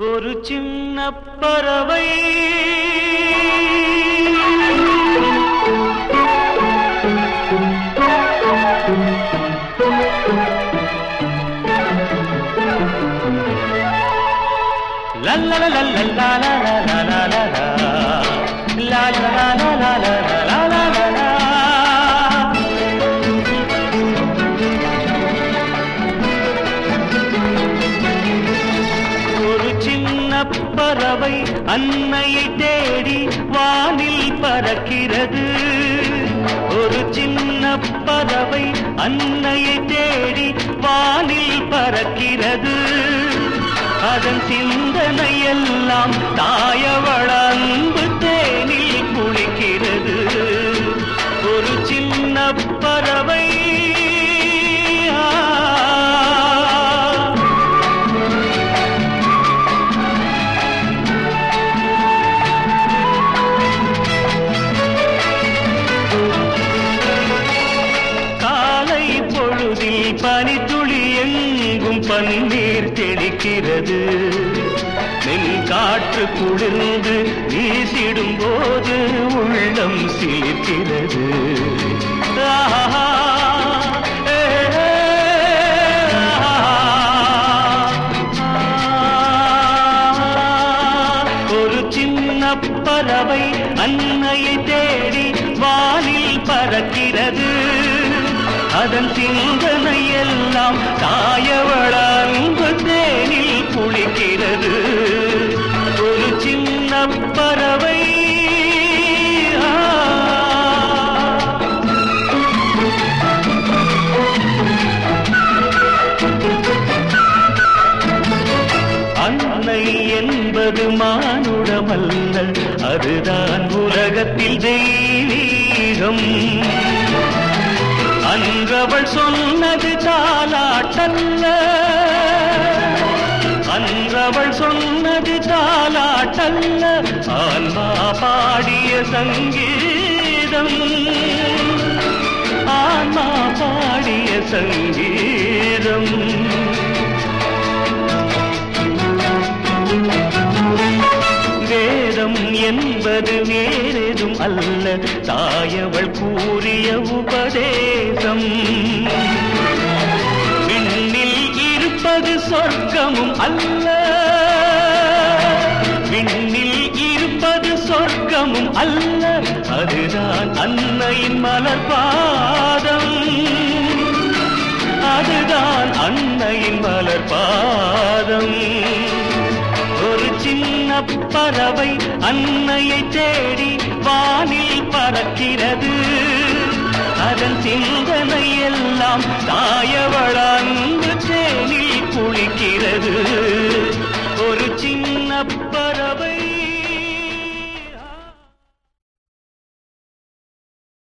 ഒരു ചിന്ന പറവൈ la la la la la la la la la la la la la la பறவை அன்னையை தேடி வானில் பறக்கிறது. ஒரு சின்ன பறவை அன்னையை தேடி வானில் பறக்கிறது. அதன் சிந்தனையெல்லாம் எல்லாம் நெற்றியில் பனி துளி எங்கும் பன்னீர் தெளிக்கிறது. நெல் காற்று குளிர்ந்து வீசிடும் போது உள்ளம் சிலிர்க்கிறது. ஆஹா, ஒரு சின்ன பறவை அன்னையை தேடி வானில் பறக்கிறது. அதன் சிந்தனை எல்லாம் தாயவள அன்பு தேனில் குளிக்கிறது ஒரு சின்ன பறவை. அன்னை என்பது மானுடமல்ல அதுதான் உலகத்தில் தெய்வீகம். அன்றவள் சொன்னது தாலாட்டல்ல அன்றவள் சொன்னது தாலாட்டல்ல ஆன்மா பாடிய சங்கீதம். ஆன்மா பாடிய சங்கீதம். என்பது வேறெதும் அல்ல. தாயவள் கூறிய உபதேசம். விண்ணில் இருப்பது சொர்க்கமும் அல்ல. விண்ணில் இருப்பது சொர்க்கமும் அல்ல. அதுதான் அன்னையின் மலர்பாதம் அதுதான் அன்னையின் மலர் பறவை அன்னையை தேடி வானில் பறக்கிறது. அதன் சிந்தனை எல்லாம் தாயவள அன்பு தேனில் குளிக்கிறது. ஒரு சின்ன பறவை